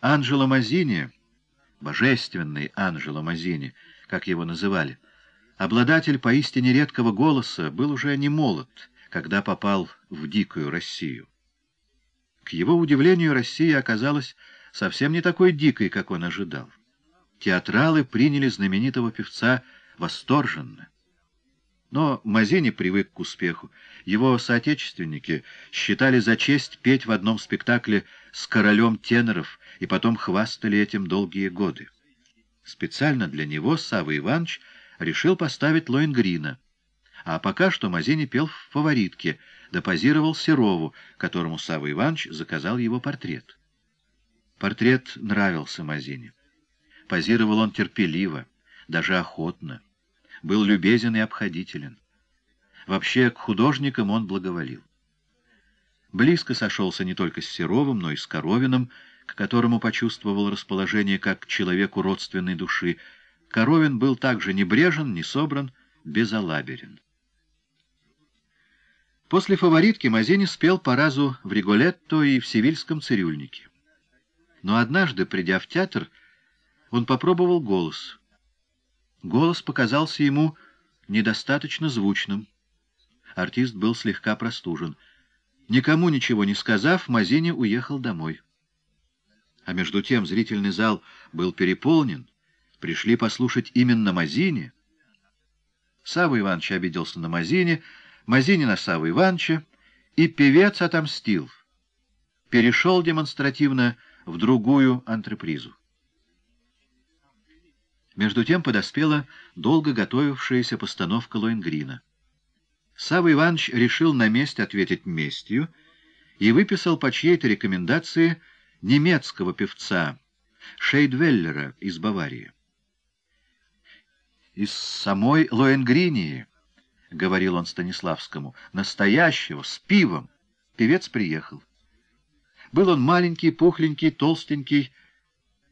Анджело Мазини, божественный Анджело Мазини, как его называли, обладатель поистине редкого голоса, был уже не молод, когда попал в дикую Россию. К его удивлению, Россия оказалась совсем не такой дикой, как он ожидал. Театралы приняли знаменитого певца восторженно. Но Мазини привык к успеху. Его соотечественники считали за честь петь в одном спектакле с королем теноров и потом хвастали этим долгие годы. Специально для него Савва Иванович решил поставить Лоингрина. А пока что Мазини пел в «Фаворитке», да позировал Серову, которому Савва Иванович заказал его портрет. Портрет нравился Мазине. Позировал он терпеливо, даже охотно был любезен и обходителен. Вообще, к художникам он благоволил. Близко сошелся не только с Серовым, но и с Коровиным, к которому почувствовал расположение как к человеку родственной души. Коровин был также небрежен, не собран, безалаберен. После фаворитки Мазини спел по разу в Риголетто и в Севильском цирюльнике. Но однажды, придя в театр, он попробовал голос — Голос показался ему недостаточно звучным. Артист был слегка простужен. Никому ничего не сказав, Мазини уехал домой. А между тем зрительный зал был переполнен. Пришли послушать именно Мазини. Савва Иванович обиделся на Мазини, Мазини на Савва Ивановича, и певец отомстил. Перешел демонстративно в другую антрепризу. Между тем подоспела долго готовившаяся постановка Лоингрина. Савва Иванович решил на месте ответить местью и выписал по чьей-то рекомендации немецкого певца Шейдвеллера из Баварии. «Из самой Лоенгринии», — говорил он Станиславскому, — «настоящего, с пивом». Певец приехал. Был он маленький, пухленький, толстенький,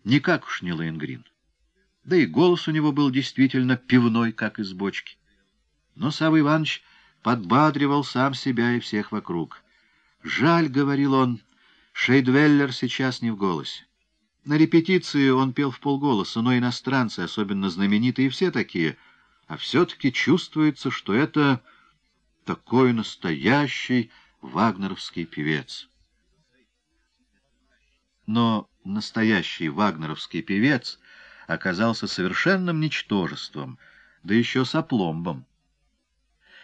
никак уж не Лоенгрин. Да и голос у него был действительно пивной, как из бочки. Но Савва Иванович подбадривал сам себя и всех вокруг. «Жаль», — говорил он, — «Шейдвеллер сейчас не в голосе». На репетиции он пел в полголоса, но иностранцы, особенно знаменитые, все такие, а все-таки чувствуется, что это такой настоящий вагнеровский певец. Но настоящий вагнеровский певец — оказался совершенным ничтожеством, да еще с опломбом.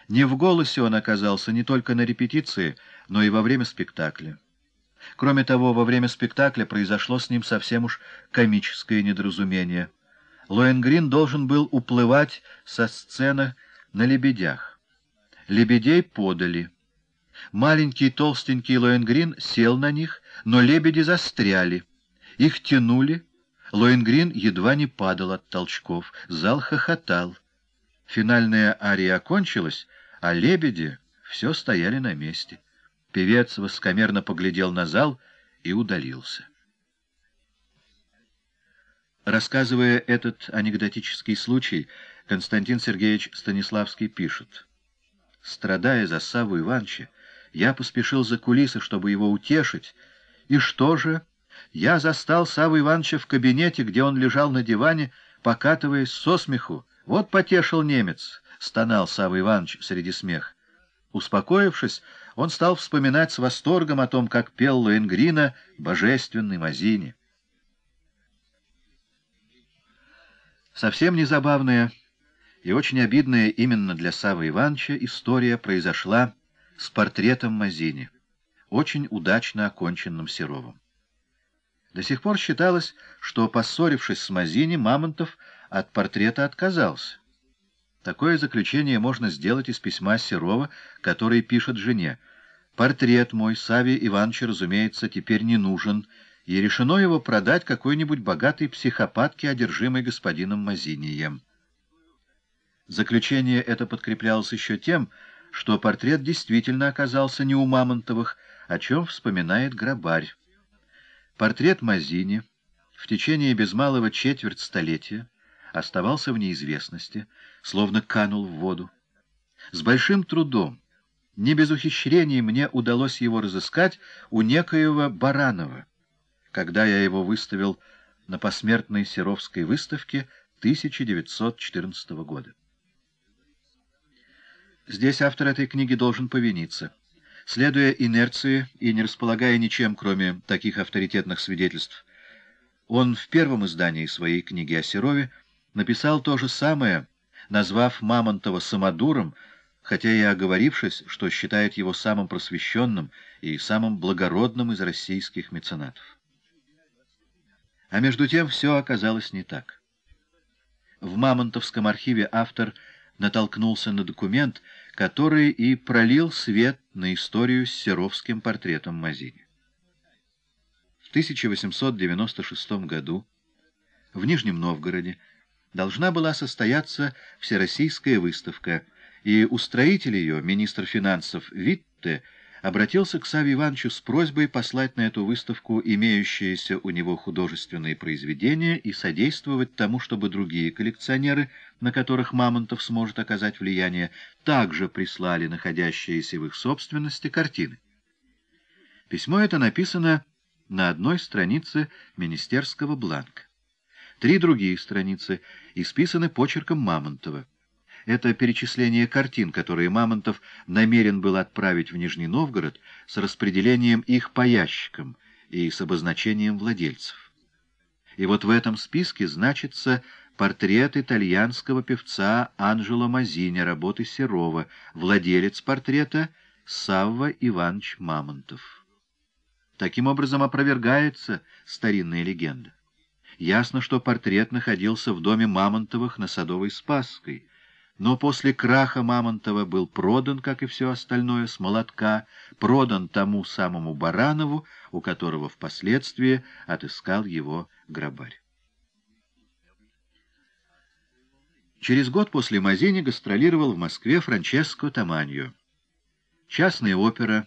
Не в голосе он оказался не только на репетиции, но и во время спектакля. Кроме того, во время спектакля произошло с ним совсем уж комическое недоразумение. Лоенгрин должен был уплывать со сцены на лебедях. Лебедей подали. Маленький толстенький Лоенгрин сел на них, но лебеди застряли. Их тянули, Лоенгрин едва не падал от толчков. Зал хохотал. Финальная ария окончилась, а лебеди все стояли на месте. Певец воскомерно поглядел на зал и удалился. Рассказывая этот анекдотический случай, Константин Сергеевич Станиславский пишет. «Страдая за Саву Ивановича, я поспешил за кулисы, чтобы его утешить, и что же...» Я застал Саву Ивановича в кабинете, где он лежал на диване, покатываясь со смеху. Вот потешил немец, — стонал Савва Иванович среди смех. Успокоившись, он стал вспоминать с восторгом о том, как пел Лоенгрина божественный Мазини. Совсем незабавная и очень обидная именно для Савы Ивановича история произошла с портретом Мазини, очень удачно оконченным Серовым. До сих пор считалось, что, поссорившись с Мазини, Мамонтов от портрета отказался. Такое заключение можно сделать из письма Серова, который пишет жене. «Портрет мой Саве Ивановича, разумеется, теперь не нужен, и решено его продать какой-нибудь богатой психопатке, одержимой господином Мазинием». Заключение это подкреплялось еще тем, что портрет действительно оказался не у Мамонтовых, о чем вспоминает Грабарь. Портрет Мазини в течение без малого четверть столетия оставался в неизвестности, словно канул в воду. С большим трудом, не без ухищрений, мне удалось его разыскать у некоего Баранова, когда я его выставил на посмертной Серовской выставке 1914 года. Здесь автор этой книги должен повиниться. Следуя инерции и не располагая ничем, кроме таких авторитетных свидетельств, он в первом издании своей книги о Серове написал то же самое, назвав Мамонтова самодуром, хотя и оговорившись, что считает его самым просвещенным и самым благородным из российских меценатов. А между тем все оказалось не так. В Мамонтовском архиве автор натолкнулся на документ, который и пролил свет на историю с серовским портретом Мазини. В 1896 году в Нижнем Новгороде должна была состояться всероссийская выставка, и устроитель ее, министр финансов Витте, обратился к Саве Ивановичу с просьбой послать на эту выставку имеющиеся у него художественные произведения и содействовать тому, чтобы другие коллекционеры, на которых Мамонтов сможет оказать влияние, также прислали находящиеся в их собственности картины. Письмо это написано на одной странице министерского бланка. Три другие страницы исписаны почерком Мамонтова. Это перечисление картин, которые Мамонтов намерен был отправить в Нижний Новгород с распределением их по ящикам и с обозначением владельцев. И вот в этом списке значится портрет итальянского певца Анжело Мазини, работы Серова, владелец портрета Савва Иванович Мамонтов. Таким образом опровергается старинная легенда. Ясно, что портрет находился в доме Мамонтовых на Садовой Спасской, но после краха Мамонтова был продан, как и все остальное, с молотка, продан тому самому Баранову, у которого впоследствии отыскал его грабарь. Через год после Мазини гастролировал в Москве Франческо Таманьо. Частная опера,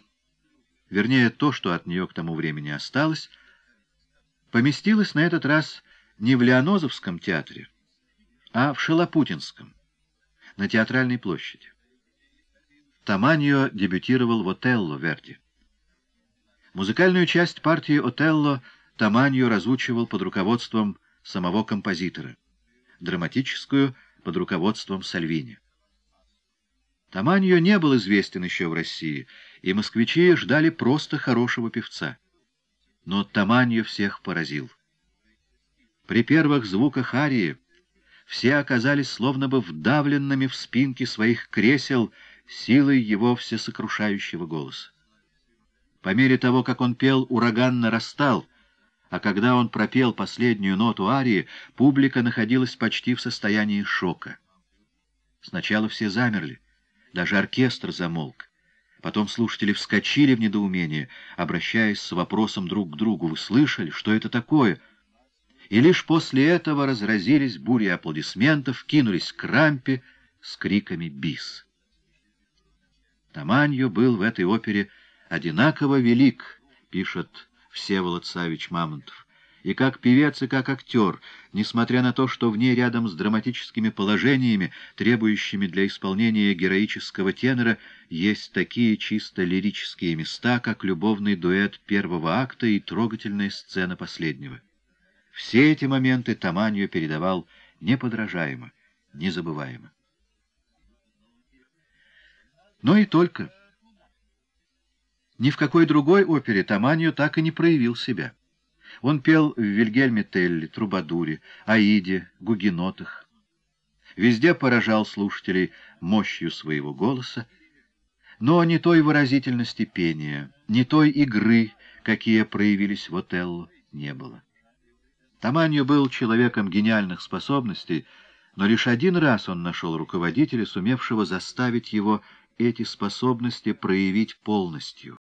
вернее, то, что от нее к тому времени осталось, поместилась на этот раз не в Леонозовском театре, а в Шалопутинском, на Театральной площади. Таманьо дебютировал в «Отелло» Верди. Музыкальную часть партии «Отелло» Таманьо разучивал под руководством самого композитора, драматическую — под руководством Сальвини. Таманьо не был известен еще в России, и москвичи ждали просто хорошего певца. Но Таманьо всех поразил. При первых звуках арии все оказались словно бы вдавленными в спинки своих кресел силой его всесокрушающего голоса. По мере того, как он пел, ураган нарастал, а когда он пропел последнюю ноту арии, публика находилась почти в состоянии шока. Сначала все замерли, даже оркестр замолк. Потом слушатели вскочили в недоумение, обращаясь с вопросом друг к другу. «Вы слышали? Что это такое?» И лишь после этого разразились бури аплодисментов, кинулись к рампе с криками «Бис!». Таманьо был в этой опере одинаково велик, пишет Всеволод Савич Мамонтов. И как певец, и как актер, несмотря на то, что в ней рядом с драматическими положениями, требующими для исполнения героического тенора, есть такие чисто лирические места, как любовный дуэт первого акта и трогательная сцена последнего. Все эти моменты Таманью передавал неподражаемо, незабываемо. Но и только... Ни в какой другой опере Таманьо так и не проявил себя. Он пел в Вильгельме Телли, Трубадуре, Аиде, Гугенотах. Везде поражал слушателей мощью своего голоса, но ни той выразительности пения, ни той игры, какие проявились в Отелло, не было. Таманьо был человеком гениальных способностей, но лишь один раз он нашел руководителя, сумевшего заставить его эти способности проявить полностью.